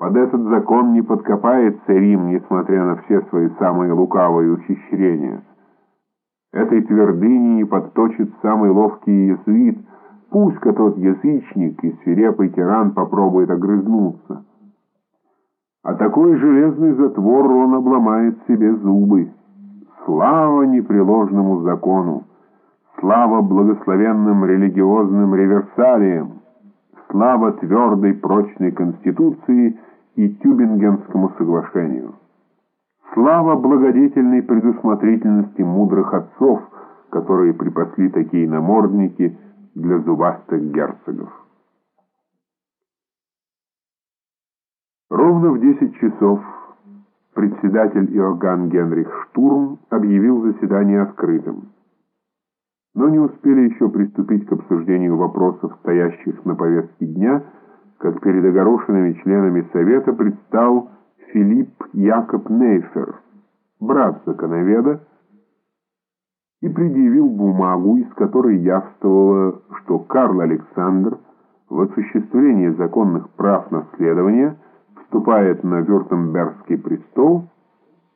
Под этот закон не подкопается Рим, несмотря на все свои самые лукавые ухищрения. Этой твердыни не подточит самый ловкий иезуит, пусть-ка тот язычник и свирепый тиран попробует огрызнуться. А такой железный затвор он обломает себе зубы. Слава непреложному закону! Слава благословенным религиозным реверсалиям! Слава твердой прочной конституции и Тюбингенскому соглашению! Слава благодетельной предусмотрительности мудрых отцов, которые припасли такие намордники для зубастых герцогов. Ровно в 10 часов председатель Иоганн Генрих Штурм объявил заседание открытым. Но не успели еще приступить к обсуждению вопросов, стоящих на повестке дня, как перед огорошенными членами Совета предстал Филипп Якоб Нейфер, брат законоведа, и предъявил бумагу, из которой явствовало, что Карл Александр в осуществлении законных прав наследования вступает на Вюртембергский престол,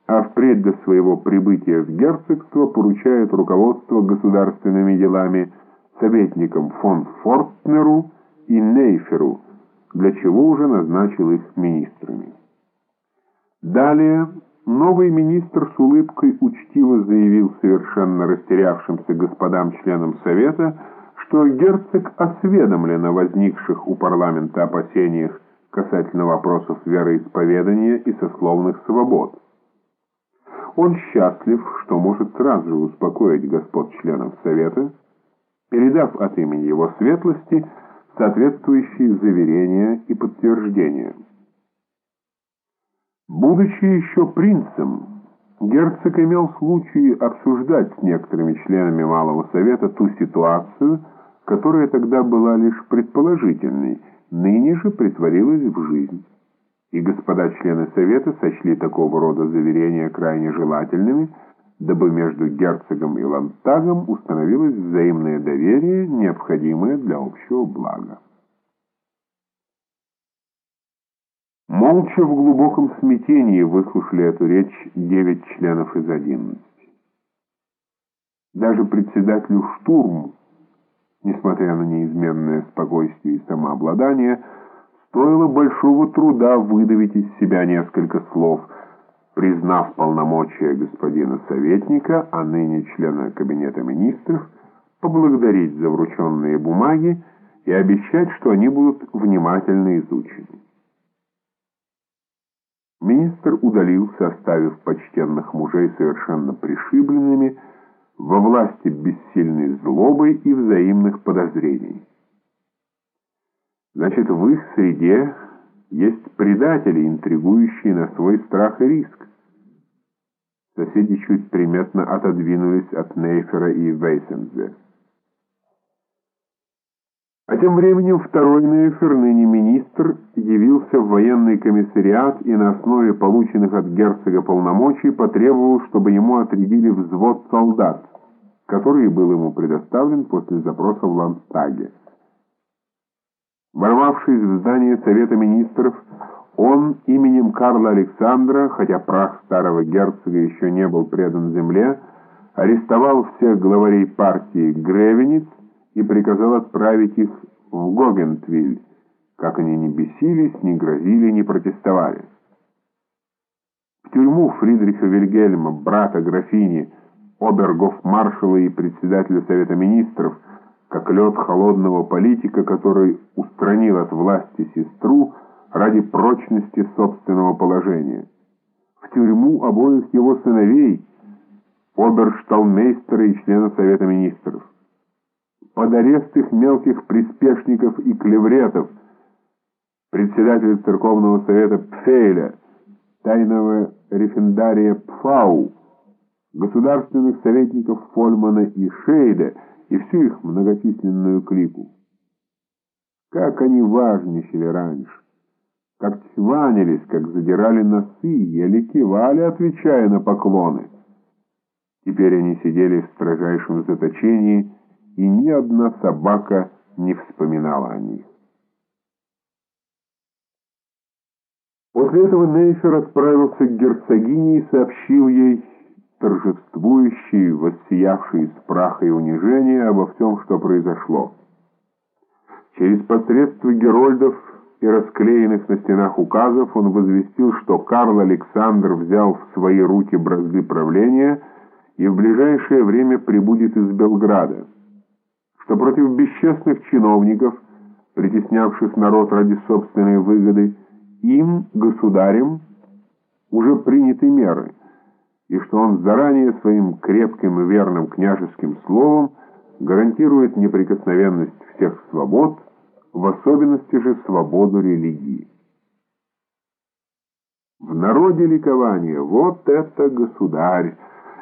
а впредь до своего прибытия в герцогство поручает руководство государственными делами советникам фон Фортнеру и Нейферу, для чего уже назначил их министрами. Далее новый министр с улыбкой учтиво заявил совершенно растерявшимся господам-членам Совета, что герцог осведомлен о возникших у парламента опасениях касательно вопросов вероисповедания и сословных свобод. Он счастлив, что может сразу же успокоить господ членов Совета, передав от имени его светлости соответствующие заверения и подтверждения. Будучи еще принцем, герцог имел случай обсуждать с некоторыми членами Малого Совета ту ситуацию, которая тогда была лишь предположительной, ныне же притворилась в жизнь. И господа члены Совета сочли такого рода заверения крайне желательными, дабы между герцогом и ландтагом установилось взаимное доверие, необходимое для общего блага. Молча в глубоком смятении выслушали эту речь девять членов из одиннадцати. Даже председателю штурму, несмотря на неизменное спокойствие и самообладание, стоило большого труда выдавить из себя несколько слов, признав полномочия господина советника, а ныне члена кабинета министров, поблагодарить за врученные бумаги и обещать, что они будут внимательно изучены. Министр удалился, оставив почтенных мужей совершенно пришибленными, во власти бессильной злобы и взаимных подозрений. Значит, в их среде есть предатели, интригующие на свой страх и риск. Соседи чуть приметно отодвинулись от Нейфера и Вейсензе. А тем временем второй Нейфер, ныне министр, явился в военный комиссариат и на основе полученных от герцога полномочий потребовал, чтобы ему отрядили взвод солдат, который был ему предоставлен после запроса в Ландстаге. Ворвавшись в здание Совета Министров, он именем Карла Александра, хотя прах старого герцога еще не был предан земле, арестовал всех главарей партии Гревениц и приказал отправить их в Гогентвиль, как они не бесились, не грозили, не протестовали. В тюрьму Фридриха Вильгельма, брата графини, обергов-маршала и председателя Совета Министров, как лед холодного политика, который устранил от власти сестру ради прочности собственного положения. В тюрьму обоих его сыновей, обершталмейстера и члена Совета Министров под арест их мелких приспешников и клевретов, председателя церковного совета Пфейля, тайного рефендария Пфау, государственных советников Фольмана и Шейда и всю их многочисленную клику. Как они важничали раньше, как чванились, как задирали носы, еле кивали, отвечая на поклоны. Теперь они сидели в строжайшем заточении, и ни одна собака не вспоминала о них. После этого Нейфер отправился к герцогине и сообщил ей, торжествующий, воссиявший из праха и унижения, обо всем, что произошло. Через посредство герольдов и расклеенных на стенах указов он возвестил, что Карл Александр взял в свои руки бразды правления и в ближайшее время прибудет из Белграда, что против бесчестных чиновников, притеснявших народ ради собственной выгоды, им, государем, уже приняты меры, и что он заранее своим крепким и верным княжеским словом гарантирует неприкосновенность всех свобод, в особенности же свободу религии. В народе ликование, вот это государь!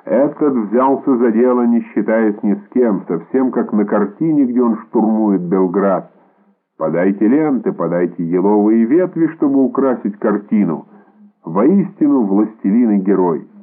Этот взялся за дело, не считаясь ни с кем, совсем как на картине, где он штурмует Белград. Подайте ленты, подайте еловые ветви, чтобы украсить картину. Воистину властелин и герой.